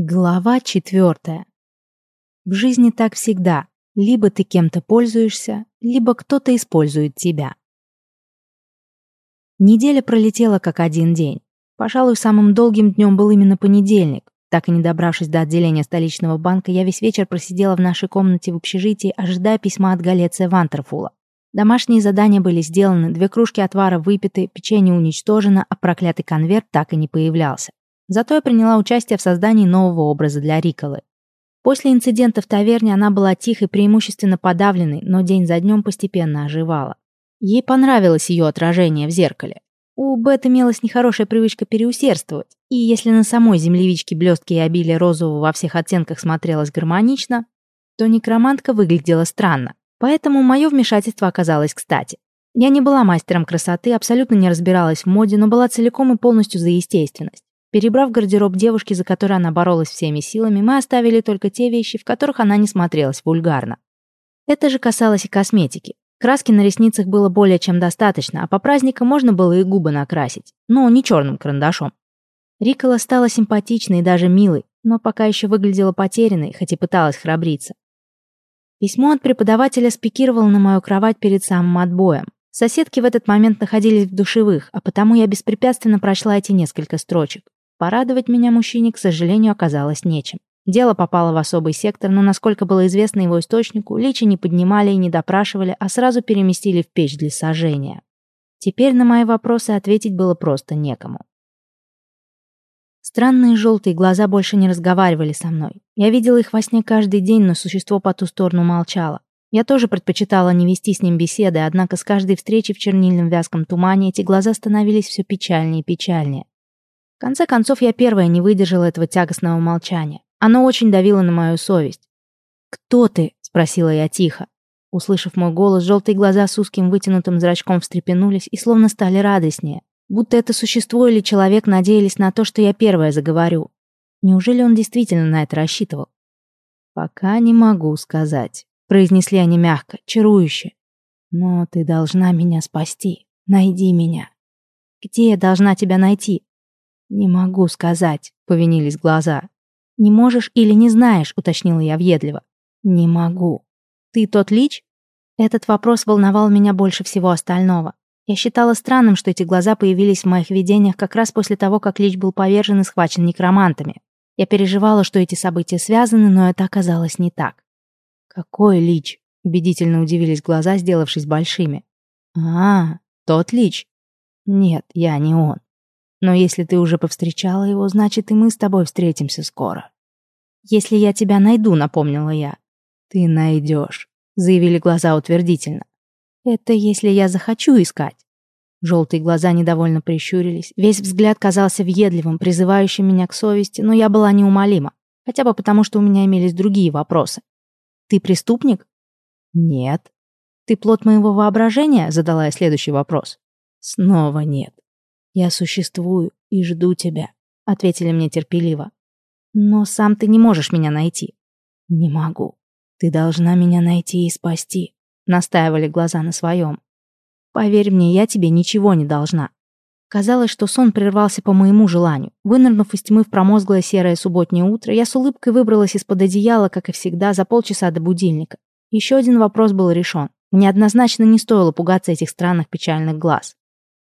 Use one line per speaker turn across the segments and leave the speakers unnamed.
Глава четвертая. В жизни так всегда. Либо ты кем-то пользуешься, либо кто-то использует тебя. Неделя пролетела как один день. Пожалуй, самым долгим днем был именно понедельник. Так и не добравшись до отделения столичного банка, я весь вечер просидела в нашей комнате в общежитии, ожидая письма от Галеция Вантерфула. Домашние задания были сделаны, две кружки отвара выпиты, печенье уничтожено, а проклятый конверт так и не появлялся. Зато я приняла участие в создании нового образа для Риколы. После инцидента в таверне она была тихой, преимущественно подавленной, но день за днем постепенно оживала. Ей понравилось ее отражение в зеркале. У Бет имелась нехорошая привычка переусердствовать, и если на самой землевичке блестки и обилие розового во всех оттенках смотрелось гармонично, то некромантка выглядела странно. Поэтому мое вмешательство оказалось кстати. Я не была мастером красоты, абсолютно не разбиралась в моде, но была целиком и полностью за естественность. Перебрав гардероб девушки, за которой она боролась всеми силами, мы оставили только те вещи, в которых она не смотрелась вульгарно. Это же касалось и косметики. Краски на ресницах было более чем достаточно, а по праздникам можно было и губы накрасить, но не черным карандашом. Рикола стала симпатичной и даже милой, но пока еще выглядела потерянной, хоть и пыталась храбриться. Письмо от преподавателя спикировало на мою кровать перед самым отбоем. Соседки в этот момент находились в душевых, а потому я беспрепятственно прочла эти несколько строчек. Порадовать меня мужчине, к сожалению, оказалось нечем. Дело попало в особый сектор, но, насколько было известно его источнику, личи не поднимали и не допрашивали, а сразу переместили в печь для сожжения. Теперь на мои вопросы ответить было просто некому. Странные желтые глаза больше не разговаривали со мной. Я видела их во сне каждый день, но существо по ту сторону молчало. Я тоже предпочитала не вести с ним беседы, однако с каждой встречи в чернильном вязком тумане эти глаза становились все печальнее и печальнее. В конце концов, я первая не выдержала этого тягостного молчания. Оно очень давило на мою совесть. «Кто ты?» — спросила я тихо. Услышав мой голос, желтые глаза с узким вытянутым зрачком встрепенулись и словно стали радостнее. Будто это существо или человек надеялись на то, что я первая заговорю. Неужели он действительно на это рассчитывал? «Пока не могу сказать», — произнесли они мягко, чарующе. «Но ты должна меня спасти. Найди меня». «Где я должна тебя найти?» «Не могу сказать», — повинились глаза. «Не можешь или не знаешь», — уточнила я въедливо. «Не могу». «Ты тот лич?» Этот вопрос волновал меня больше всего остального. Я считала странным, что эти глаза появились в моих видениях как раз после того, как Лич был повержен и схвачен некромантами. Я переживала, что эти события связаны, но это оказалось не так. «Какой Лич?» — убедительно удивились глаза, сделавшись большими. «А, тот Лич?» «Нет, я не он. Но если ты уже повстречала его, значит и мы с тобой встретимся скоро. Если я тебя найду, напомнила я. Ты найдешь, заявили глаза утвердительно. Это если я захочу искать. Желтые глаза недовольно прищурились. Весь взгляд казался въедливым, призывающим меня к совести, но я была неумолима. Хотя бы потому, что у меня имелись другие вопросы. «Ты преступник?» «Нет». «Ты плод моего воображения?» — задала я следующий вопрос. «Снова нет». «Я существую и жду тебя», — ответили мне терпеливо. «Но сам ты не можешь меня найти». «Не могу. Ты должна меня найти и спасти», — настаивали глаза на своем. «Поверь мне, я тебе ничего не должна». Казалось, что сон прервался по моему желанию. Вынырнув из тьмы в промозглое серое субботнее утро, я с улыбкой выбралась из-под одеяла, как и всегда, за полчаса до будильника. Еще один вопрос был решен. Мне однозначно не стоило пугаться этих странных печальных глаз.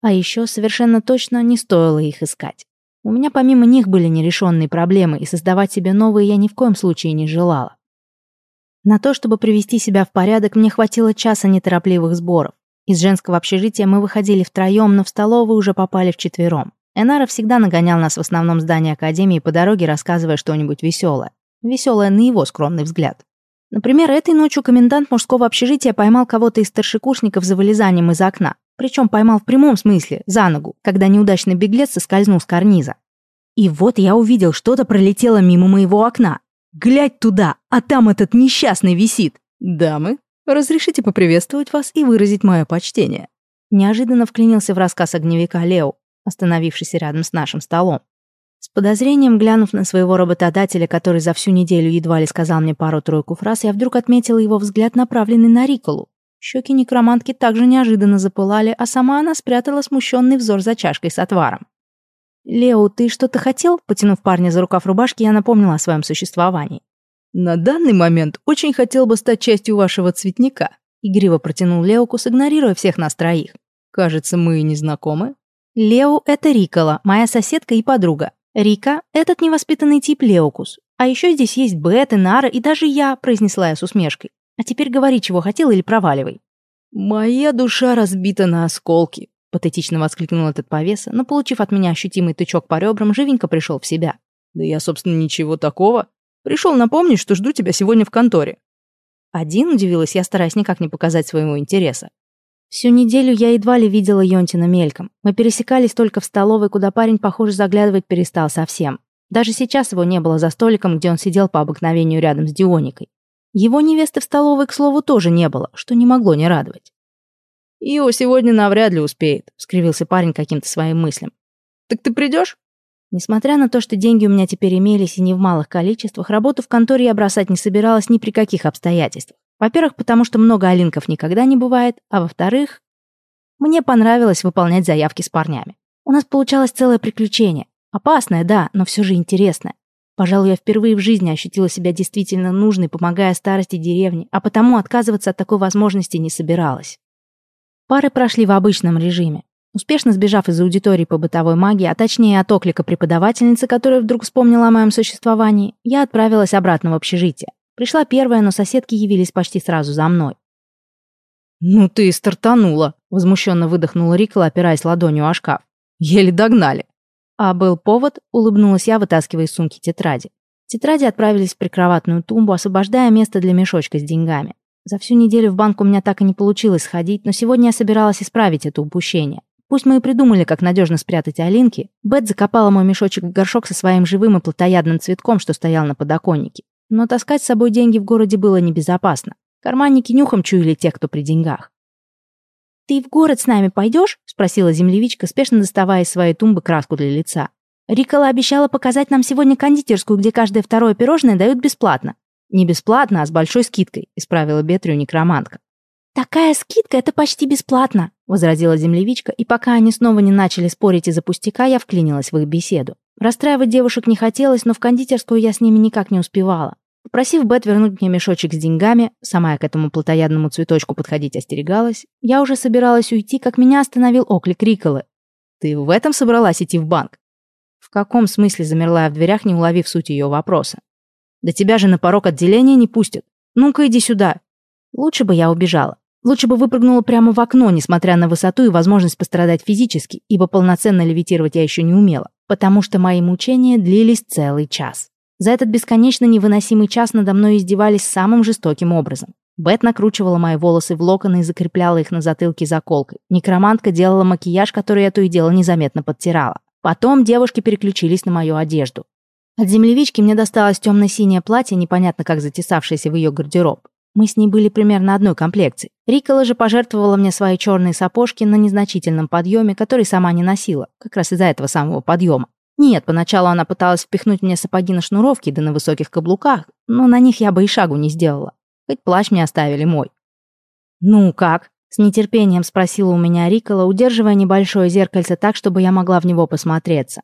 А еще совершенно точно не стоило их искать. У меня помимо них были нерешенные проблемы, и создавать себе новые я ни в коем случае не желала. На то, чтобы привести себя в порядок, мне хватило часа неторопливых сборов. Из женского общежития мы выходили втроем, но в столовую уже попали вчетвером. Энара всегда нагонял нас в основном здании Академии по дороге, рассказывая что-нибудь веселое. Веселое на его скромный взгляд. Например, этой ночью комендант мужского общежития поймал кого-то из старшекурсников за вылезанием из окна. Причем поймал в прямом смысле, за ногу, когда неудачный беглец соскользнул с карниза. И вот я увидел, что-то пролетело мимо моего окна. Глядь туда, а там этот несчастный висит. Дамы, разрешите поприветствовать вас и выразить мое почтение. Неожиданно вклинился в рассказ огневика Лео, остановившийся рядом с нашим столом. С подозрением глянув на своего работодателя, который за всю неделю едва ли сказал мне пару-тройку фраз, я вдруг отметила его взгляд, направленный на Риколу. Щеки некромантки также неожиданно запылали, а сама она спрятала смущенный взор за чашкой с отваром. «Лео, ты что-то хотел?» Потянув парня за рукав рубашки, я напомнила о своем существовании.
«На данный момент очень хотел бы стать частью вашего цветника», игриво протянул Леокус, игнорируя всех нас троих. «Кажется, мы не знакомы».
«Лео — это Рикола, моя соседка и подруга. Рика — этот невоспитанный тип Леокус. А еще здесь есть Бет и Нара, и даже я», — произнесла я с усмешкой. «А теперь говори, чего хотел или проваливай».
«Моя душа разбита на осколки», — патетично воскликнул этот повеса, но, получив от меня ощутимый тычок по ребрам, живенько пришел в себя. «Да я, собственно, ничего такого. Пришел напомнить, что жду тебя сегодня в конторе».
Один удивилась я, стараясь никак не показать своего интереса. Всю неделю я едва ли видела Йонтина мельком. Мы пересекались только в столовой, куда парень, похоже, заглядывать перестал совсем. Даже сейчас его не было за столиком, где он сидел по обыкновению рядом с Дионикой. Его невесты в столовой, к слову, тоже не было, что не могло не радовать.
«Ио сегодня навряд ли успеет», — скривился парень каким-то своим мыслям. «Так ты придешь?»
Несмотря на то, что деньги у меня теперь имелись и не в малых количествах, работу в конторе я бросать не собиралась ни при каких обстоятельствах. Во-первых, потому что много алинков никогда не бывает, а во-вторых, мне понравилось выполнять заявки с парнями. У нас получалось целое приключение. Опасное, да, но все же интересное. Пожалуй, я впервые в жизни ощутила себя действительно нужной, помогая старости деревни, а потому отказываться от такой возможности не собиралась. Пары прошли в обычном режиме. Успешно сбежав из аудитории по бытовой магии, а точнее от оклика преподавательницы, которая вдруг вспомнила о моем существовании, я отправилась обратно в общежитие. Пришла первая, но соседки явились почти сразу за мной.
«Ну ты и стартанула!» — возмущенно выдохнула Рикла, опираясь ладонью о шкаф. «Еле догнали!»
А был повод, улыбнулась я, вытаскивая из сумки тетради. Тетради отправились в прикроватную тумбу, освобождая место для мешочка с деньгами. За всю неделю в банк у меня так и не получилось сходить, но сегодня я собиралась исправить это упущение. Пусть мы и придумали, как надежно спрятать Алинки, Бет закопала мой мешочек в горшок со своим живым и плотоядным цветком, что стоял на подоконнике. Но таскать с собой деньги в городе было небезопасно. Карманники нюхом чуяли тех, кто при деньгах. «Ты в город с нами пойдешь?» — спросила землевичка, спешно доставая из своей тумбы краску для лица. «Рикола обещала показать нам сегодня кондитерскую, где каждое второе пирожное дают бесплатно».
«Не бесплатно, а с большой скидкой», — исправила Бетрию некромантка.
«Такая скидка — это почти бесплатно», — возразила землевичка, и пока они снова не начали спорить из-за пустяка, я вклинилась в их беседу. Расстраивать девушек не хотелось, но в кондитерскую я с ними никак не успевала. Попросив Бет вернуть мне мешочек с деньгами, сама я к этому плотоядному цветочку подходить остерегалась, я уже собиралась уйти, как меня остановил оклик Риколы.
«Ты в этом собралась идти в банк?»
В каком смысле замерла я в дверях, не уловив суть ее вопроса? «Да тебя же на порог отделения не пустят. Ну-ка иди сюда». Лучше бы я убежала. Лучше бы выпрыгнула прямо в окно, несмотря на высоту и возможность пострадать физически, ибо полноценно левитировать я еще не умела, потому что мои мучения длились целый час. За этот бесконечно невыносимый час надо мной издевались самым жестоким образом. Бет накручивала мои волосы в локоны и закрепляла их на затылке заколкой. Некромантка делала макияж, который я то и дело незаметно подтирала. Потом девушки переключились на мою одежду. От землевички мне досталось темно-синее платье, непонятно как затесавшееся в ее гардероб. Мы с ней были примерно одной комплекции. Рикола же пожертвовала мне свои черные сапожки на незначительном подъеме, который сама не носила, как раз из-за этого самого подъема. Нет, поначалу она пыталась впихнуть мне сапоги на шнуровке да на высоких каблуках, но на них я бы и шагу не сделала. Хоть плащ мне оставили мой. «Ну как?» — с нетерпением спросила у меня Рикола, удерживая небольшое зеркальце так, чтобы я могла в него посмотреться.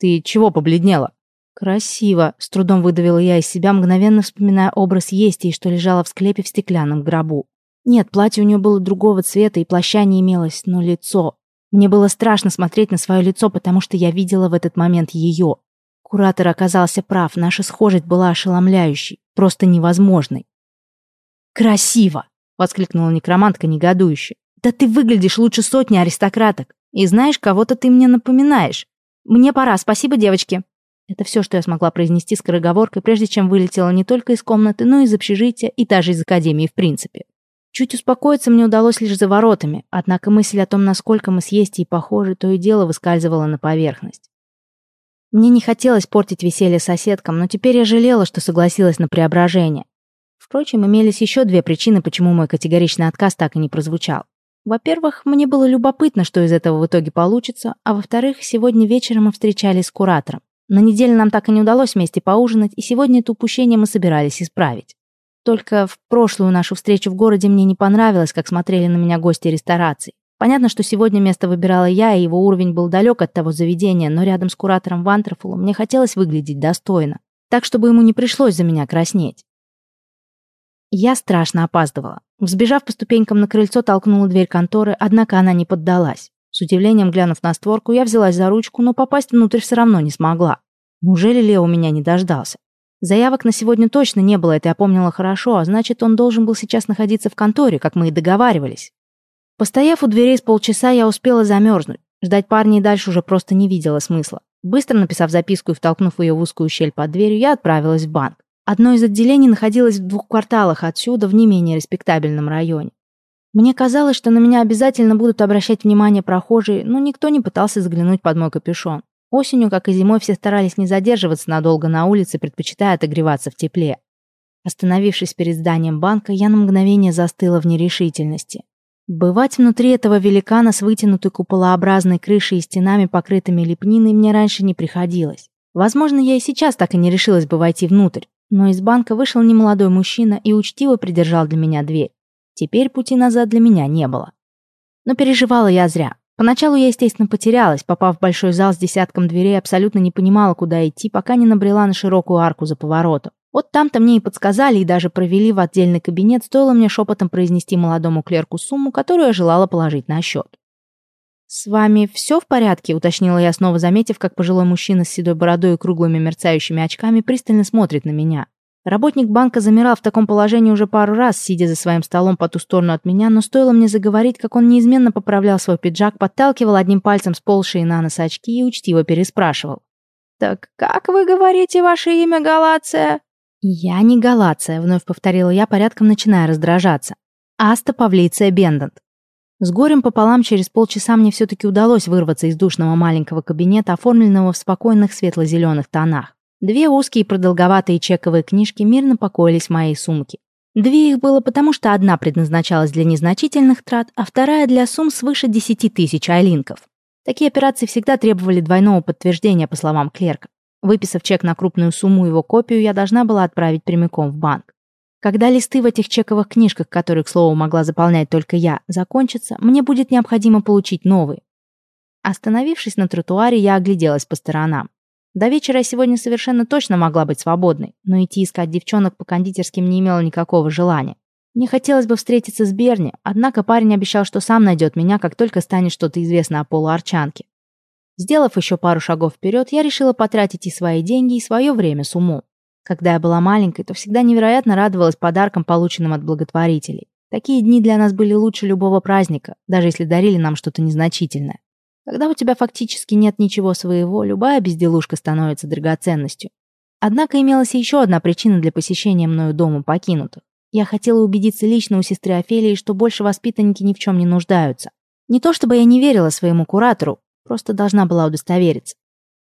«Ты чего побледнела?»
«Красиво», — с трудом выдавила я из себя, мгновенно вспоминая образ Естии, что лежала в склепе в стеклянном гробу. Нет, платье у нее было другого цвета и плаща не имелось, но лицо... Мне было страшно смотреть на свое лицо, потому что я видела в этот момент ее. Куратор оказался прав, наша схожесть была ошеломляющей, просто невозможной. «Красиво!» — воскликнула некромантка негодующе. «Да ты выглядишь лучше сотни аристократок. И знаешь, кого-то ты мне напоминаешь. Мне пора, спасибо, девочки». Это все, что я смогла произнести скороговоркой, прежде чем вылетела не только из комнаты, но и из общежития и даже из академии в принципе. Чуть успокоиться мне удалось лишь за воротами, однако мысль о том, насколько мы с Естей похожи, то и дело выскальзывала на поверхность. Мне не хотелось портить веселье соседкам, но теперь я жалела, что согласилась на преображение. Впрочем, имелись еще две причины, почему мой категоричный отказ так и не прозвучал. Во-первых, мне было любопытно, что из этого в итоге получится, а во-вторых, сегодня вечером мы встречались с куратором. На неделе нам так и не удалось вместе поужинать, и сегодня это упущение мы собирались исправить. Только в прошлую нашу встречу в городе мне не понравилось, как смотрели на меня гости рестораций. Понятно, что сегодня место выбирала я, и его уровень был далек от того заведения, но рядом с куратором Вантерфулом мне хотелось выглядеть достойно, так, чтобы ему не пришлось за меня краснеть. Я страшно опаздывала. Взбежав по ступенькам на крыльцо, толкнула дверь конторы, однако она не поддалась. С удивлением глянув на створку, я взялась за ручку, но попасть внутрь все равно не смогла. Неужели Лео меня не дождался? Заявок на сегодня точно не было, это я помнила хорошо, а значит, он должен был сейчас находиться в конторе, как мы и договаривались. Постояв у дверей с полчаса, я успела замерзнуть. Ждать парня и дальше уже просто не видела смысла. Быстро написав записку и втолкнув ее в узкую щель под дверью, я отправилась в банк. Одно из отделений находилось в двух кварталах отсюда, в не менее респектабельном районе. Мне казалось, что на меня обязательно будут обращать внимание прохожие, но никто не пытался заглянуть под мой капюшон. Осенью, как и зимой, все старались не задерживаться надолго на улице, предпочитая отогреваться в тепле. Остановившись перед зданием банка, я на мгновение застыла в нерешительности. Бывать внутри этого великана с вытянутой куполообразной крышей и стенами, покрытыми лепниной, мне раньше не приходилось. Возможно, я и сейчас так и не решилась бы войти внутрь, но из банка вышел немолодой мужчина и учтиво придержал для меня дверь. Теперь пути назад для меня не было. Но переживала я зря. Поначалу я, естественно, потерялась, попав в большой зал с десятком дверей, абсолютно не понимала, куда идти, пока не набрела на широкую арку за поворотом. Вот там-то мне и подсказали, и даже провели в отдельный кабинет, стоило мне шепотом произнести молодому клерку сумму, которую я желала положить на счет. «С вами все в порядке?» — уточнила я, снова заметив, как пожилой мужчина с седой бородой и круглыми мерцающими очками пристально смотрит на меня. Работник банка замирал в таком положении уже пару раз, сидя за своим столом по ту сторону от меня, но стоило мне заговорить, как он неизменно поправлял свой пиджак, подталкивал одним пальцем сползшие на нос очки и учтиво переспрашивал. «Так как вы говорите ваше имя, Галация?» «Я не Галация», — вновь повторила я, порядком начиная раздражаться. «Аста Павлиция Бендент. С горем пополам через полчаса мне все-таки удалось вырваться из душного маленького кабинета, оформленного в спокойных светло-зеленых тонах. Две узкие продолговатые чековые книжки мирно покоились в моей сумке. Две их было потому, что одна предназначалась для незначительных трат, а вторая для сумм свыше 10 тысяч айлинков. Такие операции всегда требовали двойного подтверждения, по словам клерка. Выписав чек на крупную сумму его копию, я должна была отправить прямиком в банк. Когда листы в этих чековых книжках, которые, к слову, могла заполнять только я, закончатся, мне будет необходимо получить новые. Остановившись на тротуаре, я огляделась по сторонам. До вечера я сегодня совершенно точно могла быть свободной, но идти искать девчонок по кондитерским не имела никакого желания. Мне хотелось бы встретиться с Берни, однако парень обещал, что сам найдет меня, как только станет что-то известно о полуарчанке. Сделав еще пару шагов вперед, я решила потратить и свои деньги, и свое время с умом. Когда я была маленькой, то всегда невероятно радовалась подаркам, полученным от благотворителей. Такие дни для нас были лучше любого праздника, даже если дарили нам что-то незначительное. Когда у тебя фактически нет ничего своего, любая безделушка становится драгоценностью. Однако имелась еще одна причина для посещения мною дома покинутых. Я хотела убедиться лично у сестры Офелии, что больше воспитанники ни в чем не нуждаются. Не то чтобы я не верила своему куратору, просто должна была удостовериться.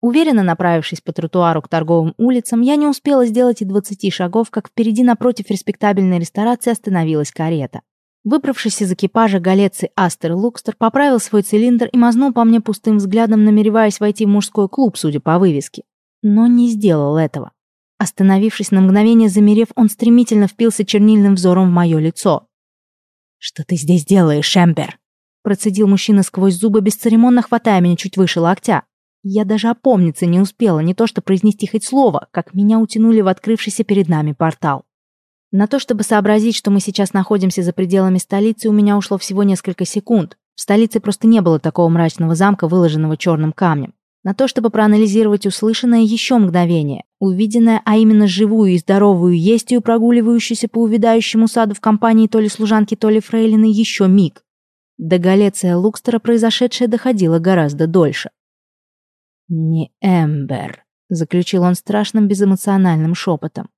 Уверенно направившись по тротуару к торговым улицам, я не успела сделать и двадцати шагов, как впереди напротив респектабельной ресторации остановилась карета. Выбравшись из экипажа галецы Астер Лукстер поправил свой цилиндр и мазнул по мне пустым взглядом, намереваясь войти в мужской клуб, судя по вывеске. Но не сделал этого. Остановившись на мгновение, замерев, он стремительно впился чернильным взором в мое лицо. «Что ты здесь делаешь, Шемпер?» Процедил мужчина сквозь зубы, бесцеремонно хватая меня чуть выше локтя. Я даже опомниться не успела, не то что произнести хоть слово, как меня утянули в открывшийся перед нами портал. На то, чтобы сообразить, что мы сейчас находимся за пределами столицы, у меня ушло всего несколько секунд. В столице просто не было такого мрачного замка, выложенного черным камнем. На то, чтобы проанализировать услышанное еще мгновение, увиденное, а именно живую и здоровую естью, прогуливающуюся по увядающему саду в компании то ли служанки, то ли фрейлины, еще миг. До Галеция Лукстера произошедшее доходило гораздо дольше. «Не Эмбер», — заключил он страшным безэмоциональным шепотом.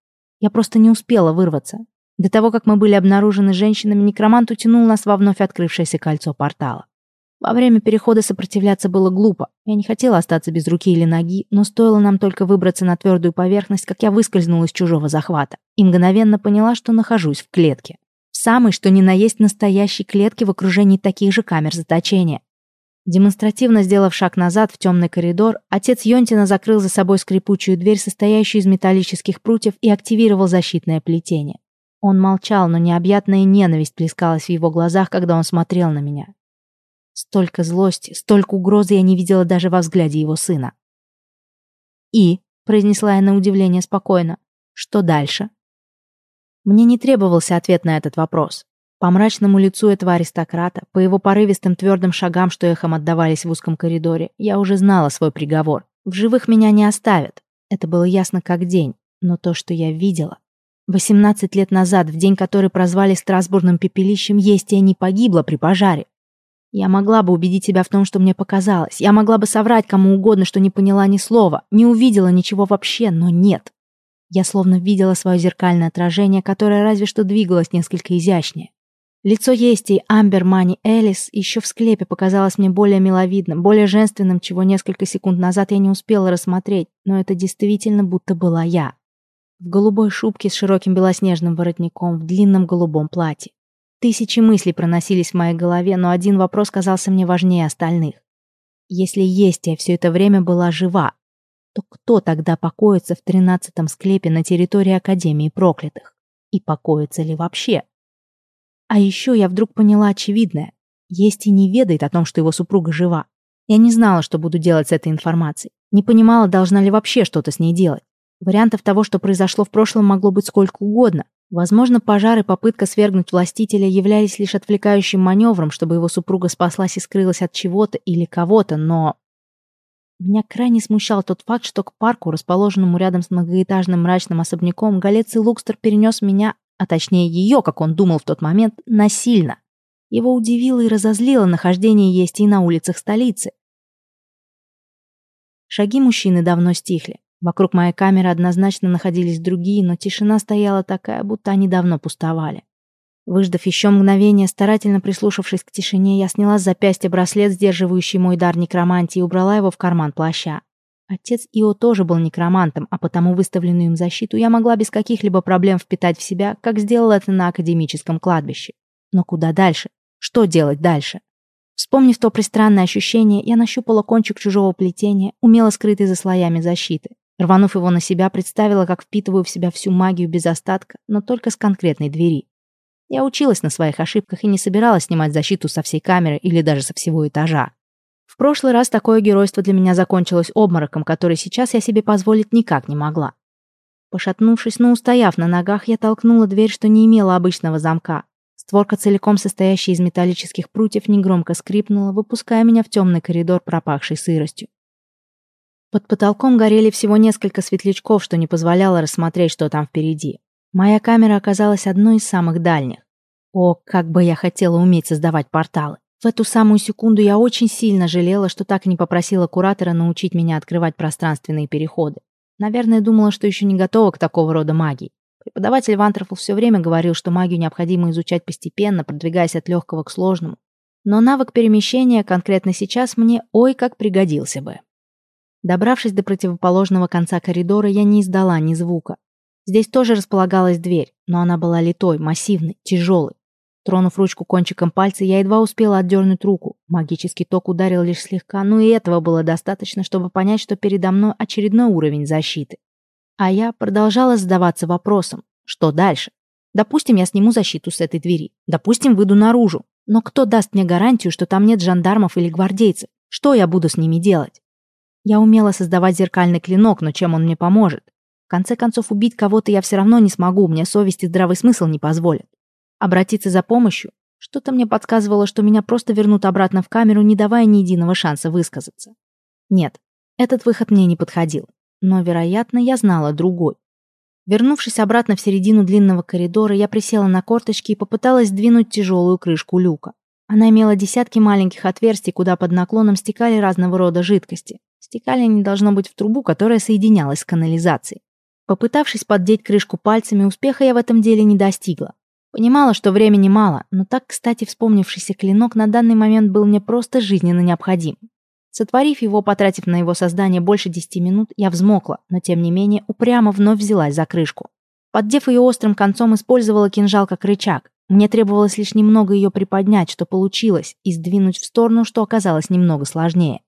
Я просто не успела вырваться. До того, как мы были обнаружены женщинами, некромант утянул нас во вновь открывшееся кольцо портала. Во время перехода сопротивляться было глупо. Я не хотела остаться без руки или ноги, но стоило нам только выбраться на твердую поверхность, как я выскользнула из чужого захвата и мгновенно поняла, что нахожусь в клетке. В самой, что ни на есть настоящей клетке в окружении таких же камер заточения. Демонстративно сделав шаг назад в темный коридор, отец Йонтина закрыл за собой скрипучую дверь, состоящую из металлических прутьев, и активировал защитное плетение. Он молчал, но необъятная ненависть плескалась в его глазах, когда он смотрел на меня. Столько злости, столько угрозы я не видела даже во взгляде его сына. «И», — произнесла я на удивление спокойно, — «что дальше?» Мне не требовался ответ на этот вопрос. По мрачному лицу этого аристократа, по его порывистым твердым шагам, что эхом отдавались в узком коридоре, я уже знала свой приговор. В живых меня не оставят. Это было ясно как день. Но то, что я видела... 18 лет назад, в день, который прозвали Страсбурным пепелищем, Естия не погибла при пожаре. Я могла бы убедить себя в том, что мне показалось. Я могла бы соврать кому угодно, что не поняла ни слова, не увидела ничего вообще, но нет. Я словно видела свое зеркальное отражение, которое разве что двигалось несколько изящнее. Лицо Ести Амбер Мани Элис еще в склепе показалось мне более миловидным, более женственным, чего несколько секунд назад я не успела рассмотреть, но это действительно будто была я. В голубой шубке с широким белоснежным воротником, в длинном голубом платье. Тысячи мыслей проносились в моей голове, но один вопрос казался мне важнее остальных. Если Естия все это время была жива, то кто тогда покоится в тринадцатом склепе на территории Академии проклятых? И покоится ли вообще? А еще я вдруг поняла очевидное. Ести не ведает о том, что его супруга жива. Я не знала, что буду делать с этой информацией. Не понимала, должна ли вообще что-то с ней делать. Вариантов того, что произошло в прошлом, могло быть сколько угодно. Возможно, пожар и попытка свергнуть властителя являлись лишь отвлекающим маневром, чтобы его супруга спаслась и скрылась от чего-то или кого-то, но... Меня крайне смущал тот факт, что к парку, расположенному рядом с многоэтажным мрачным особняком, Галец и Лукстер перенес меня, а точнее ее, как он думал в тот момент, насильно. Его удивило и разозлило нахождение есть и на улицах столицы. Шаги мужчины давно стихли. Вокруг моей камеры однозначно находились другие, но тишина стояла такая, будто они давно пустовали. Выждав еще мгновение, старательно прислушавшись к тишине, я сняла с запястья браслет, сдерживающий мой дар некромантии, и убрала его в карман плаща. Отец Ио тоже был некромантом, а потому выставленную им защиту я могла без каких-либо проблем впитать в себя, как сделала это на академическом кладбище. Но куда дальше? Что делать дальше? Вспомнив то пристранное ощущение, я нащупала кончик чужого плетения, умело скрытый за слоями защиты. Рванув его на себя, представила, как впитываю в себя всю магию без остатка, но только с конкретной двери. Я училась на своих ошибках и не собиралась снимать защиту со всей камеры или даже со всего этажа. Прошлый раз такое геройство для меня закончилось обмороком, который сейчас я себе позволить никак не могла. Пошатнувшись, но устояв на ногах, я толкнула дверь, что не имела обычного замка. Створка, целиком состоящая из металлических прутьев, негромко скрипнула, выпуская меня в темный коридор, пропахший сыростью. Под потолком горели всего несколько светлячков, что не позволяло рассмотреть, что там впереди. Моя камера оказалась одной из самых дальних. О, как бы я хотела уметь создавать порталы. В эту самую секунду я очень сильно жалела, что так и не попросила куратора научить меня открывать пространственные переходы. Наверное, думала, что еще не готова к такого рода магии. Преподаватель Вантерфул все время говорил, что магию необходимо изучать постепенно, продвигаясь от легкого к сложному. Но навык перемещения конкретно сейчас мне ой как пригодился бы. Добравшись до противоположного конца коридора, я не издала ни звука. Здесь тоже располагалась дверь, но она была литой, массивной, тяжелой. Тронув ручку кончиком пальца, я едва успела отдернуть руку. Магический ток ударил лишь слегка, но и этого было достаточно, чтобы понять, что передо мной очередной уровень защиты. А я продолжала задаваться вопросом, что дальше? Допустим, я сниму защиту с этой двери. Допустим, выйду наружу. Но кто даст мне гарантию, что там нет жандармов или гвардейцев? Что я буду с ними делать? Я умела создавать зеркальный клинок, но чем он мне поможет? В конце концов, убить кого-то я все равно не смогу, мне совесть и здравый смысл не позволят. Обратиться за помощью? Что-то мне подсказывало, что меня просто вернут обратно в камеру, не давая ни единого шанса высказаться. Нет, этот выход мне не подходил. Но, вероятно, я знала другой. Вернувшись обратно в середину длинного коридора, я присела на корточки и попыталась сдвинуть тяжелую крышку люка. Она имела десятки маленьких отверстий, куда под наклоном стекали разного рода жидкости. Стекали они должно быть в трубу, которая соединялась с канализацией. Попытавшись поддеть крышку пальцами, успеха я в этом деле не достигла. Понимала, что времени мало, но так, кстати, вспомнившийся клинок на данный момент был мне просто жизненно необходим. Сотворив его, потратив на его создание больше десяти минут, я взмокла, но тем не менее упрямо вновь взялась за крышку. Поддев ее острым концом, использовала кинжал как рычаг. Мне требовалось лишь немного ее приподнять, что получилось, и сдвинуть в сторону, что оказалось немного сложнее.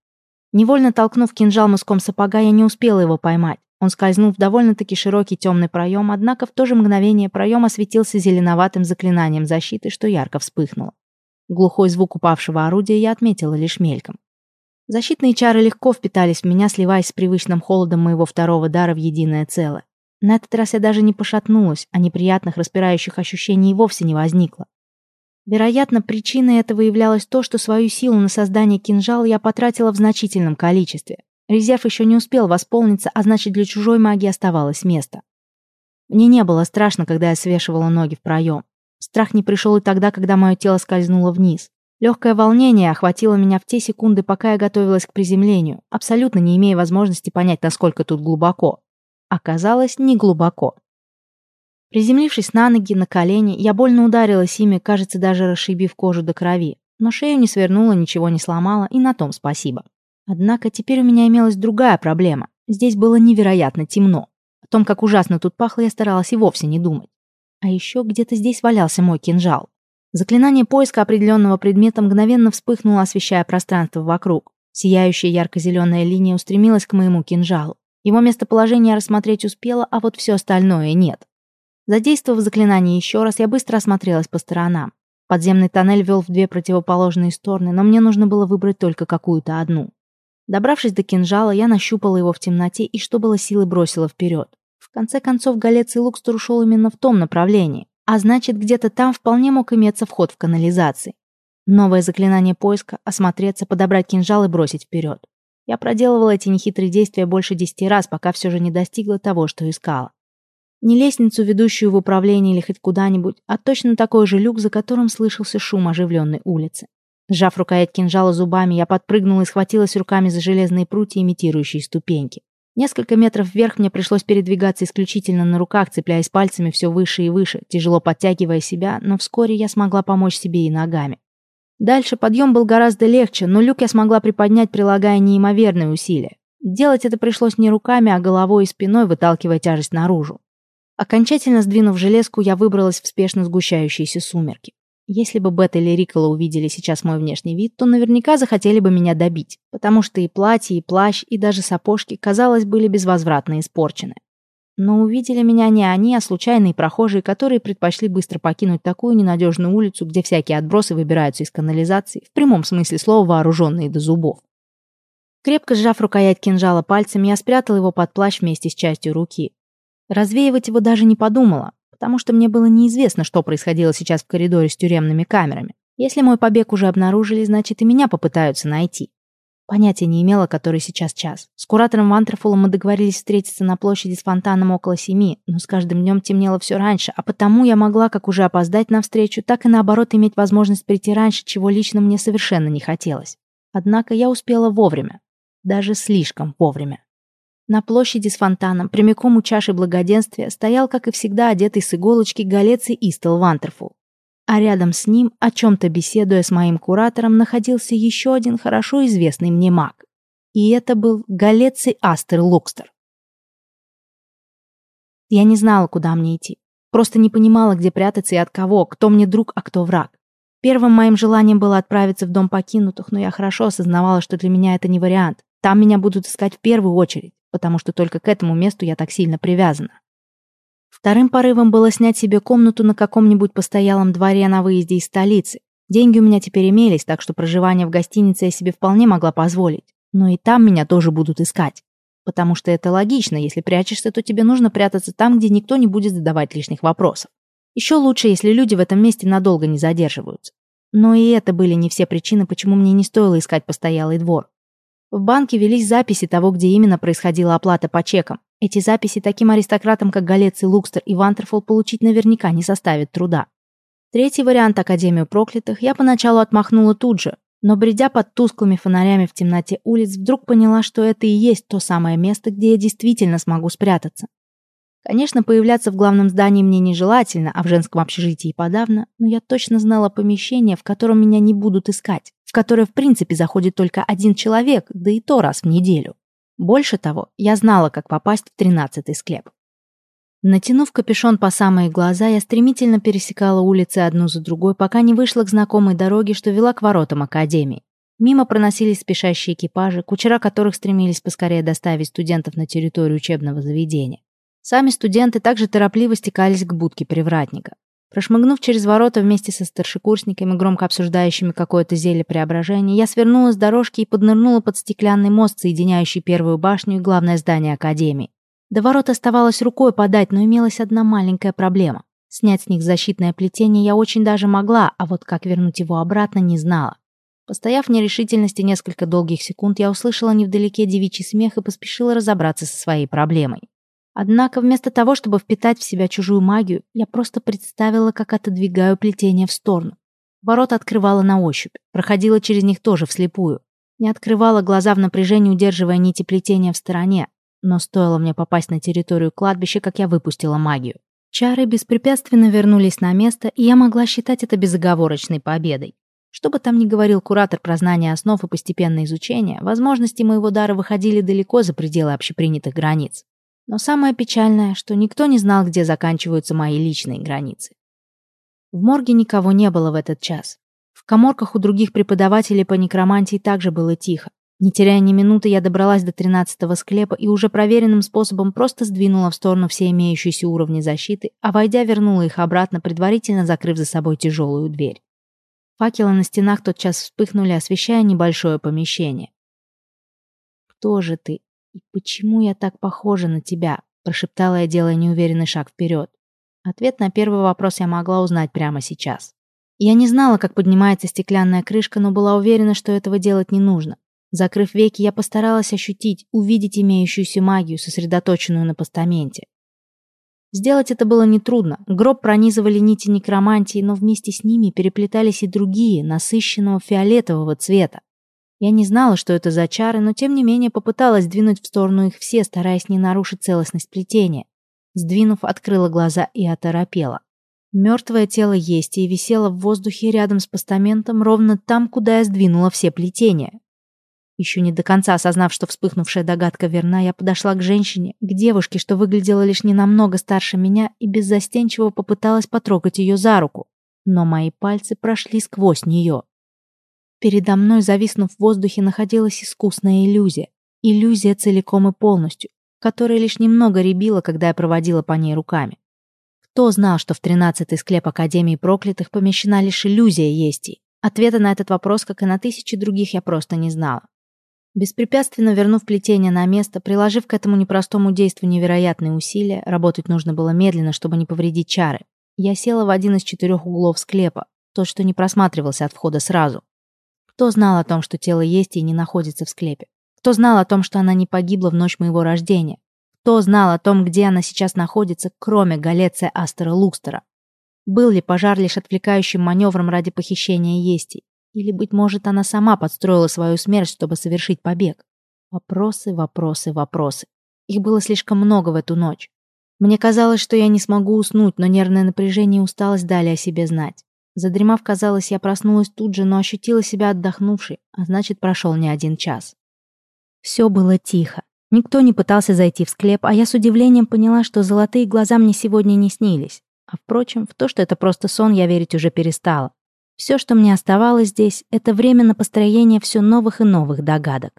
Невольно толкнув кинжал мыском сапога, я не успела его поймать. Он скользнул в довольно-таки широкий темный проем, однако в то же мгновение проем осветился зеленоватым заклинанием защиты, что ярко вспыхнуло. Глухой звук упавшего орудия я отметила лишь мельком. Защитные чары легко впитались в меня, сливаясь с привычным холодом моего второго дара в единое целое. На этот раз я даже не пошатнулась, а неприятных распирающих ощущений вовсе не возникло. Вероятно, причиной этого являлось то, что свою силу на создание кинжала я потратила в значительном количестве. Резерв еще не успел восполниться, а значит, для чужой магии оставалось место. Мне не было страшно, когда я свешивала ноги в проем. Страх не пришел и тогда, когда мое тело скользнуло вниз. Легкое волнение охватило меня в те секунды, пока я готовилась к приземлению, абсолютно не имея возможности понять, насколько тут глубоко. Оказалось, не глубоко. Приземлившись на ноги, на колени, я больно ударилась ими, кажется, даже расшибив кожу до крови. Но шею не свернула, ничего не сломала, и на том спасибо. Однако теперь у меня имелась другая проблема. Здесь было невероятно темно. О том, как ужасно тут пахло, я старалась и вовсе не думать. А еще где-то здесь валялся мой кинжал. Заклинание поиска определенного предмета мгновенно вспыхнуло, освещая пространство вокруг. Сияющая ярко-зеленая линия устремилась к моему кинжалу. Его местоположение рассмотреть успела, а вот все остальное нет. Задействовав заклинание еще раз, я быстро осмотрелась по сторонам. Подземный тоннель вел в две противоположные стороны, но мне нужно было выбрать только какую-то одну. Добравшись до кинжала, я нащупала его в темноте и, что было силы, бросила вперед. В конце концов, Галеций Лукстер ушел именно в том направлении, а значит, где-то там вполне мог иметься вход в канализации. Новое заклинание поиска — осмотреться, подобрать кинжал и бросить вперед. Я проделывала эти нехитрые действия больше десяти раз, пока все же не достигла того, что искала. Не лестницу, ведущую в управление или хоть куда-нибудь, а точно такой же люк, за которым слышался шум оживленной улицы. Сжав рукоять кинжала зубами, я подпрыгнула и схватилась руками за железные прутья, имитирующие ступеньки. Несколько метров вверх мне пришлось передвигаться исключительно на руках, цепляясь пальцами все выше и выше, тяжело подтягивая себя, но вскоре я смогла помочь себе и ногами. Дальше подъем был гораздо легче, но люк я смогла приподнять, прилагая неимоверные усилия. Делать это пришлось не руками, а головой и спиной, выталкивая тяжесть наружу. Окончательно сдвинув железку, я выбралась в спешно сгущающиеся сумерки. Если бы Бет или Рикола увидели сейчас мой внешний вид, то наверняка захотели бы меня добить, потому что и платье, и плащ, и даже сапожки, казалось, были безвозвратно испорчены. Но увидели меня не они, а случайные прохожие, которые предпочли быстро покинуть такую ненадежную улицу, где всякие отбросы выбираются из канализации, в прямом смысле слова вооруженные до зубов. Крепко сжав рукоять кинжала пальцами, я спрятал его под плащ вместе с частью руки. Развеивать его даже не подумала, потому что мне было неизвестно, что происходило сейчас в коридоре с тюремными камерами. Если мой побег уже обнаружили, значит и меня попытаются найти. Понятия не имела, который сейчас час. С куратором Вантерфулом мы договорились встретиться на площади с фонтаном около семи, но с каждым днем темнело все раньше, а потому я могла как уже опоздать на встречу, так и наоборот иметь возможность прийти раньше, чего лично мне совершенно не хотелось. Однако я успела вовремя. Даже слишком вовремя. На площади с фонтаном, прямиком у чаши благоденствия, стоял, как и всегда, одетый с иголочки Галеций Истел Вантерфул. А рядом с ним, о чем-то беседуя с моим куратором, находился еще один хорошо известный мне маг. И это был Галеций Астер Лукстер. Я не знала, куда мне идти. Просто не понимала, где прятаться и от кого, кто мне друг, а кто враг. Первым моим желанием было отправиться в дом покинутых, но я хорошо осознавала, что для меня это не вариант. Там меня будут искать в первую очередь потому что только к этому месту я так сильно привязана. Вторым порывом было снять себе комнату на каком-нибудь постоялом дворе на выезде из столицы. Деньги у меня теперь имелись, так что проживание в гостинице я себе вполне могла позволить. Но и там меня тоже будут искать. Потому что это логично, если прячешься, то тебе нужно прятаться там, где никто не будет задавать лишних вопросов. Еще лучше, если люди в этом месте надолго не задерживаются. Но и это были не все причины, почему мне не стоило искать постоялый двор. В банке велись записи того, где именно происходила оплата по чекам. Эти записи таким аристократам, как Галец и Лукстер и Вантерфол, получить наверняка не составит труда. Третий вариант Академию проклятых я поначалу отмахнула тут же, но бредя под тусклыми фонарями в темноте улиц, вдруг поняла, что это и есть то самое место, где я действительно смогу спрятаться. Конечно, появляться в главном здании мне нежелательно, а в женском общежитии подавно, но я точно знала помещение, в котором меня не будут искать, которое в принципе заходит только один человек, да и то раз в неделю. Больше того, я знала, как попасть в тринадцатый склеп. Натянув капюшон по самые глаза, я стремительно пересекала улицы одну за другой, пока не вышла к знакомой дороге, что вела к воротам академии. Мимо проносились спешащие экипажи, кучера которых стремились поскорее доставить студентов на территорию учебного заведения. Сами студенты также торопливо стекались к будке привратника. Прошмыгнув через ворота вместе со старшекурсниками, громко обсуждающими какое-то зелье преображения, я свернула с дорожки и поднырнула под стеклянный мост, соединяющий первую башню и главное здание Академии. До ворот оставалось рукой подать, но имелась одна маленькая проблема. Снять с них защитное плетение я очень даже могла, а вот как вернуть его обратно не знала. Постояв в нерешительности несколько долгих секунд, я услышала невдалеке девичий смех и поспешила разобраться со своей проблемой. Однако вместо того, чтобы впитать в себя чужую магию, я просто представила, как отодвигаю плетение в сторону. Ворот открывала на ощупь, проходила через них тоже вслепую. Не открывала глаза в напряжении, удерживая нити плетения в стороне. Но стоило мне попасть на территорию кладбища, как я выпустила магию. Чары беспрепятственно вернулись на место, и я могла считать это безоговорочной победой. Что бы там ни говорил куратор про знание основ и постепенное изучение, возможности моего дара выходили далеко за пределы общепринятых границ. Но самое печальное, что никто не знал, где заканчиваются мои личные границы. В морге никого не было в этот час. В коморках у других преподавателей по некромантии также было тихо. Не теряя ни минуты, я добралась до тринадцатого склепа и уже проверенным способом просто сдвинула в сторону все имеющиеся уровни защиты, а войдя, вернула их обратно, предварительно закрыв за собой тяжелую дверь. Факелы на стенах тотчас вспыхнули, освещая небольшое помещение. «Кто же ты? И почему я так похожа на тебя?» прошептала я, делая неуверенный шаг вперед. Ответ на первый вопрос я могла узнать прямо сейчас. Я не знала, как поднимается стеклянная крышка, но была уверена, что этого делать не нужно. Закрыв веки, я постаралась ощутить, увидеть имеющуюся магию, сосредоточенную на постаменте. Сделать это было нетрудно. Гроб пронизывали нити некромантии, но вместе с ними переплетались и другие, насыщенного фиолетового цвета. Я не знала, что это за чары, но тем не менее попыталась двинуть в сторону их все, стараясь не нарушить целостность плетения. Сдвинув, открыла глаза и оторопела. Мертвое тело есть и висело в воздухе рядом с постаментом, ровно там, куда я сдвинула все плетения. Еще не до конца осознав, что вспыхнувшая догадка верна, я подошла к женщине, к девушке, что выглядела лишь не намного старше меня, и беззастенчиво попыталась потрогать ее за руку. Но мои пальцы прошли сквозь нее. Передо мной, зависнув в воздухе, находилась искусная иллюзия. Иллюзия целиком и полностью, которая лишь немного рябила, когда я проводила по ней руками. Кто знал, что в тринадцатый склеп Академии проклятых помещена лишь иллюзия Ести? Ответа на этот вопрос, как и на тысячи других, я просто не знала. Беспрепятственно вернув плетение на место, приложив к этому непростому действию невероятные усилия, работать нужно было медленно, чтобы не повредить чары, я села в один из четырех углов склепа, тот, что не просматривался от входа сразу. Кто знал о том, что тело есть и не находится в склепе? Кто знал о том, что она не погибла в ночь моего рождения? Кто знал о том, где она сейчас находится, кроме Галеция Астера Лукстера? Был ли пожар лишь отвлекающим маневром ради похищения Ести? Или, быть может, она сама подстроила свою смерть, чтобы совершить побег? Вопросы, вопросы, вопросы. Их было слишком много в эту ночь. Мне казалось, что я не смогу уснуть, но нервное напряжение и усталость дали о себе знать. Задремав, казалось, я проснулась тут же, но ощутила себя отдохнувшей, а значит, прошел не один час. Все было тихо. Никто не пытался зайти в склеп, а я с удивлением поняла, что золотые глаза мне сегодня не снились. А впрочем, в то, что это просто сон, я верить уже перестала. Все, что мне оставалось здесь, это время на построение все новых и новых догадок.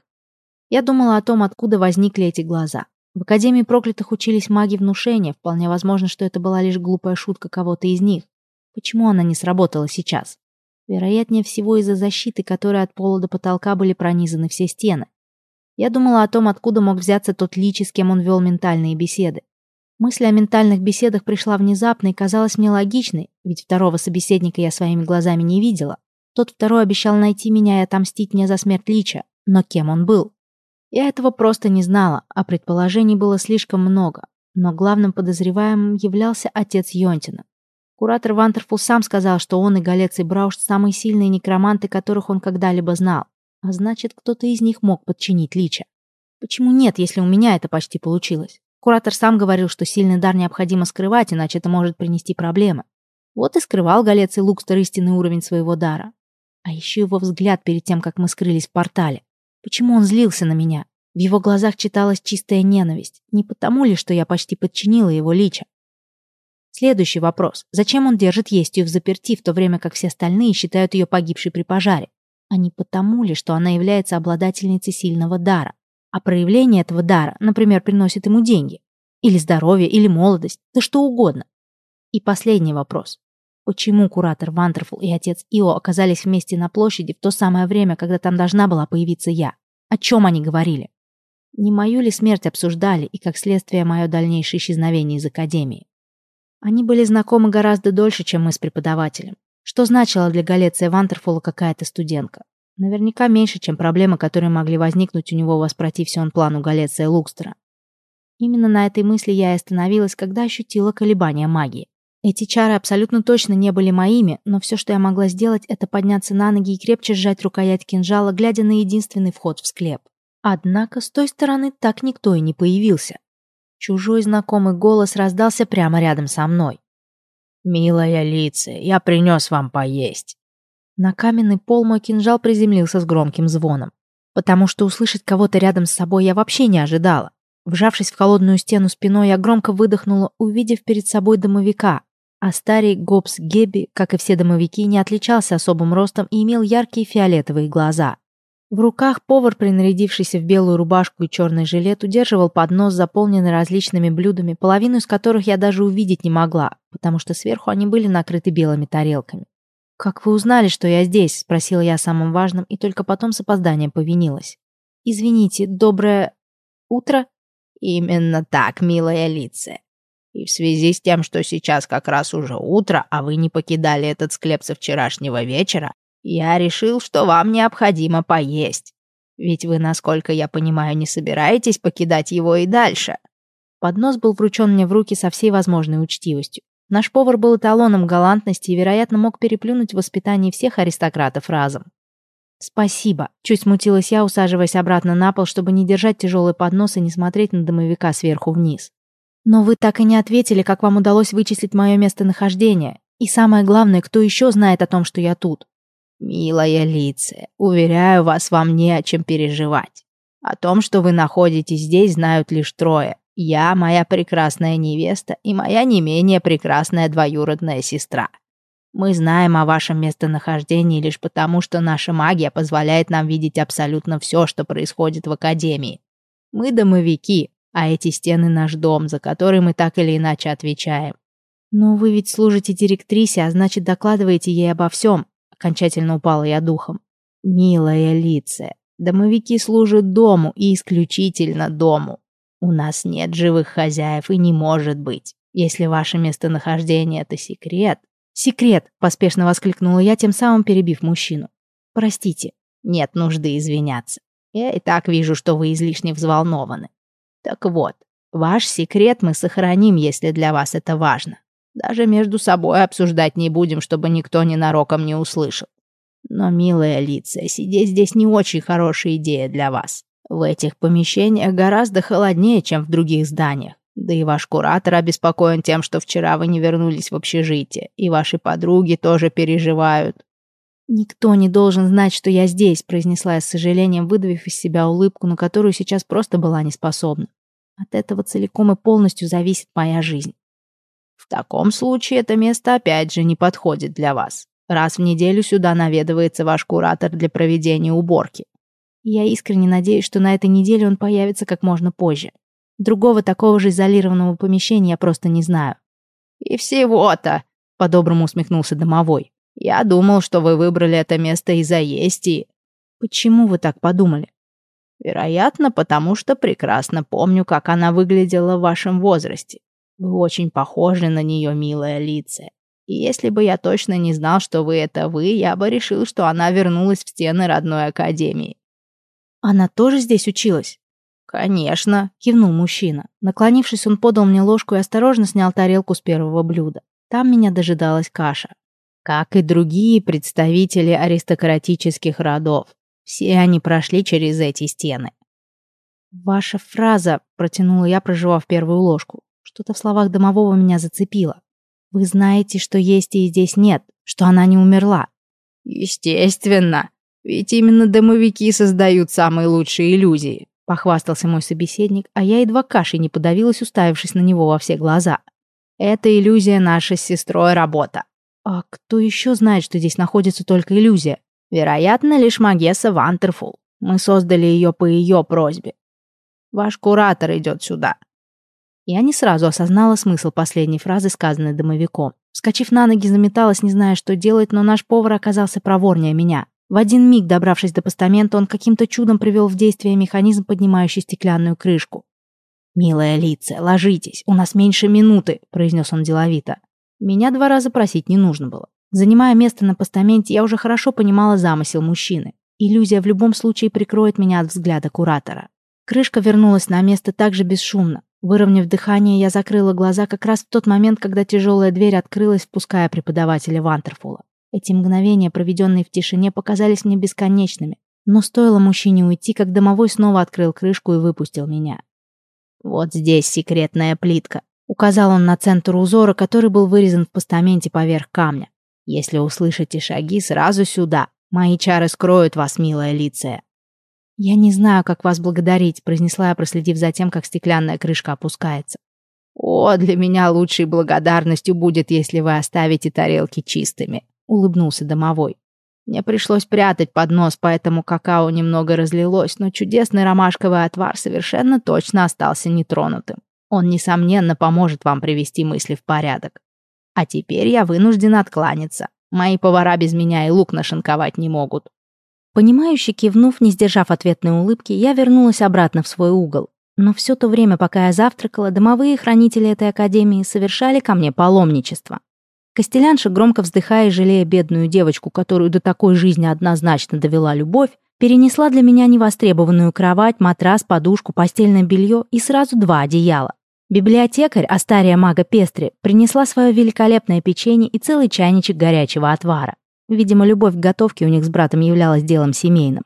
Я думала о том, откуда возникли эти глаза. В Академии проклятых учились маги внушения, вполне возможно, что это была лишь глупая шутка кого-то из них. Почему она не сработала сейчас? Вероятнее всего из-за защиты, которой от пола до потолка были пронизаны все стены. Я думала о том, откуда мог взяться тот лич, с кем он вел ментальные беседы. Мысль о ментальных беседах пришла внезапно и казалась мне логичной, ведь второго собеседника я своими глазами не видела. Тот второй обещал найти меня и отомстить мне за смерть Лича, но кем он был? Я этого просто не знала, а предположений было слишком много. Но главным подозреваемым являлся отец Йонтина. Куратор Вантерфул сам сказал, что он и Галец и Браушт самые сильные некроманты, которых он когда-либо знал. А значит, кто-то из них мог подчинить Лича. Почему нет, если у меня это почти получилось? Куратор сам говорил, что сильный дар необходимо скрывать, иначе это может принести проблемы. Вот и скрывал Галец и Лукстер истинный уровень своего дара. А еще его взгляд перед тем, как мы скрылись в портале. Почему он злился на меня? В его глазах читалась чистая ненависть. Не потому ли, что я почти подчинила его лича? Следующий вопрос. Зачем он держит Естью в заперти, в то время как все остальные считают ее погибшей при пожаре? А не потому ли, что она является обладательницей сильного дара? А проявление этого дара, например, приносит ему деньги. Или здоровье, или молодость, да что угодно. И последний вопрос. Почему куратор Вантерфул и отец Ио оказались вместе на площади в то самое время, когда там должна была появиться я? О чем они говорили? Не мою ли смерть обсуждали и, как следствие, мое дальнейшее исчезновение из Академии? Они были знакомы гораздо дольше, чем мы с преподавателем. Что значило для Галеция Вантерфола какая-то студентка? Наверняка меньше, чем проблемы, которые могли возникнуть у него, воспротив он плану Галеция Лукстера. Именно на этой мысли я и остановилась, когда ощутила колебания магии. Эти чары абсолютно точно не были моими, но все, что я могла сделать, это подняться на ноги и крепче сжать рукоять кинжала, глядя на единственный вход в склеп. Однако с той стороны так никто и не появился. Чужой знакомый голос раздался прямо рядом со мной. «Милая Лиция, я принес вам поесть». На каменный пол мой кинжал приземлился с громким звоном. Потому что услышать кого-то рядом с собой я вообще не ожидала. Вжавшись в холодную стену спиной, я громко выдохнула, увидев перед собой домовика, а старый Гобс Гебби, как и все домовики, не отличался особым ростом и имел яркие фиолетовые глаза. В руках повар, принарядившийся в белую рубашку и черный жилет, удерживал поднос, заполненный различными блюдами, половину из которых я даже увидеть не могла, потому что сверху они были накрыты белыми тарелками. «Как вы узнали, что я здесь?» – спросила я самым важным и только потом с опозданием повинилась. «Извините, доброе утро?» «Именно так, милая Лиция. И в связи с тем, что сейчас как раз уже утро, а вы не покидали этот склеп со вчерашнего вечера, я решил, что вам необходимо поесть. Ведь вы, насколько я понимаю, не собираетесь покидать его и дальше. Поднос был вручен мне в руки со всей возможной учтивостью. Наш повар был эталоном галантности и, вероятно, мог переплюнуть в воспитании всех аристократов разом. «Спасибо», — чуть смутилась я, усаживаясь обратно на пол, чтобы не держать тяжелый поднос и не смотреть на домовика сверху вниз. Но вы так и не ответили, как вам удалось вычислить мое местонахождение. И самое главное, кто еще знает о том, что я тут? Милая Лиция, уверяю вас, вам не о чем переживать. О том, что вы находитесь здесь, знают лишь трое. Я, моя прекрасная невеста и моя не менее прекрасная двоюродная сестра. Мы знаем о вашем местонахождении лишь потому, что наша магия позволяет нам видеть абсолютно все, что происходит в Академии. Мы домовики, а эти стены наш дом, за который мы так или иначе отвечаем. Но вы ведь служите директрисе, а значит докладываете ей обо всем. Окончательно упала я духом. Милая Лиция, домовики служат дому и исключительно дому. У нас нет живых хозяев и не может быть. Если ваше местонахождение — это секрет... Секрет! — поспешно воскликнула я, тем самым перебив мужчину. Простите, нет нужды извиняться. Я и так вижу, что вы излишне взволнованы. Так вот, ваш секрет мы сохраним, если для вас это важно. Даже между собой обсуждать не будем, чтобы никто ненароком не услышал. Но, милая Лиция, сидеть здесь не очень хорошая идея для вас. В этих помещениях гораздо холоднее, чем в других зданиях. Да и ваш куратор обеспокоен тем, что вчера вы не вернулись в общежитие, и ваши подруги тоже переживают. «Никто не должен знать, что я здесь», произнесла я с сожалением, выдавив из себя улыбку, на которую сейчас просто была не способна. От этого целиком и полностью зависит моя жизнь. В таком случае это место опять же не подходит для вас. Раз в неделю сюда наведывается ваш куратор для проведения уборки. Я искренне надеюсь, что на этой неделе он появится как можно позже. Другого такого же изолированного помещения я просто не знаю. И всего-то, по-доброму усмехнулся домовой. Я думал, что вы выбрали это место из-за Ести. Почему вы так подумали? Вероятно, потому что прекрасно помню, как она выглядела в вашем возрасте. Вы очень похожи на нее, милая Лиция. И если бы я точно не знал, что вы это вы, я бы решил, что она вернулась в стены родной академии. Она тоже здесь училась? Конечно, кивнул мужчина. Наклонившись, он подал мне ложку и осторожно снял тарелку с первого блюда. Там меня дожидалась каша как и другие представители аристократических родов. Все они прошли через эти стены. «Ваша фраза», — протянула я, проживав первую ложку. Что-то в словах домового меня зацепило. «Вы знаете, что есть и здесь нет, что она не умерла». «Естественно, ведь именно домовики создают самые лучшие иллюзии», — похвастался мой собеседник, а я едва кашей не подавилась, уставившись на него во все глаза. «Это иллюзия наша с сестрой работа. А кто еще знает, что здесь находится только иллюзия? Вероятно, лишь Магесса Вантерфул. Мы создали ее по ее просьбе. Ваш куратор идет сюда. Я не сразу осознала смысл последней фразы, сказанной домовиком. Вскочив на ноги, заметалась, не зная, что делать, но наш повар оказался проворнее меня. В один миг, добравшись до постамента, он каким-то чудом привел в действие механизм, поднимающий стеклянную крышку. «Милая Лица, ложитесь, у нас меньше минуты», — произнес он деловито. Меня два раза просить не нужно было. Занимая место на постаменте, я уже хорошо понимала замысел мужчины. Иллюзия в любом случае прикроет меня от взгляда куратора. Крышка вернулась на место так же бесшумно. Выровняв дыхание, я закрыла глаза как раз в тот момент, когда тяжелая дверь открылась, впуская преподавателя Вантерфула. Эти мгновения, проведенные в тишине, показались мне бесконечными. Но стоило мужчине уйти, как домовой снова открыл крышку и выпустил меня. «Вот здесь секретная плитка», — указал он на центр узора, который был вырезан в постаменте поверх камня. «Если услышите шаги, сразу сюда. Мои чары скроют вас, милая Лиция». «Я не знаю, как вас благодарить», — произнесла я, проследив за тем, как стеклянная крышка опускается. «О, для меня лучшей благодарностью будет, если вы оставите тарелки чистыми», улыбнулся домовой. Мне пришлось прятать поднос, поэтому какао немного разлилось, но чудесный ромашковый отвар совершенно точно остался нетронутым. Он, несомненно, поможет вам привести мысли в порядок. А теперь я вынужден откланяться. Мои повара без меня и лук нашинковать не могут. Понимающе кивнув, не сдержав ответной улыбки, я вернулась обратно в свой угол. Но все то время, пока я завтракала, домовые хранители этой академии совершали ко мне паломничество. Костелянша, громко вздыхая и жалея бедную девочку, которую до такой жизни однозначно довела любовь, перенесла для меня невостребованную кровать, матрас, подушку, постельное белье и сразу два одеяла. Библиотекарь, Астария мага Пестри, принесла свое великолепное печенье и целый чайничек горячего отвара. Видимо, любовь к готовке у них с братом являлась делом семейным.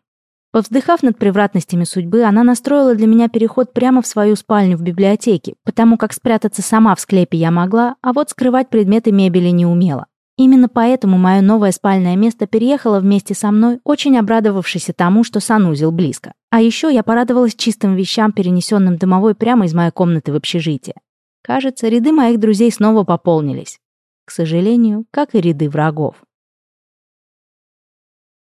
Повздыхав над превратностями судьбы, она настроила для меня переход прямо в свою спальню в библиотеке, потому как спрятаться сама в склепе я могла, а вот скрывать предметы мебели не умела. Именно поэтому мое новое спальное место переехало вместе со мной, очень обрадовавшись тому, что санузел близко. А еще я порадовалась чистым вещам, перенесенным домовой прямо из моей комнаты в общежитие. Кажется, ряды моих друзей снова пополнились. К сожалению, как и ряды врагов.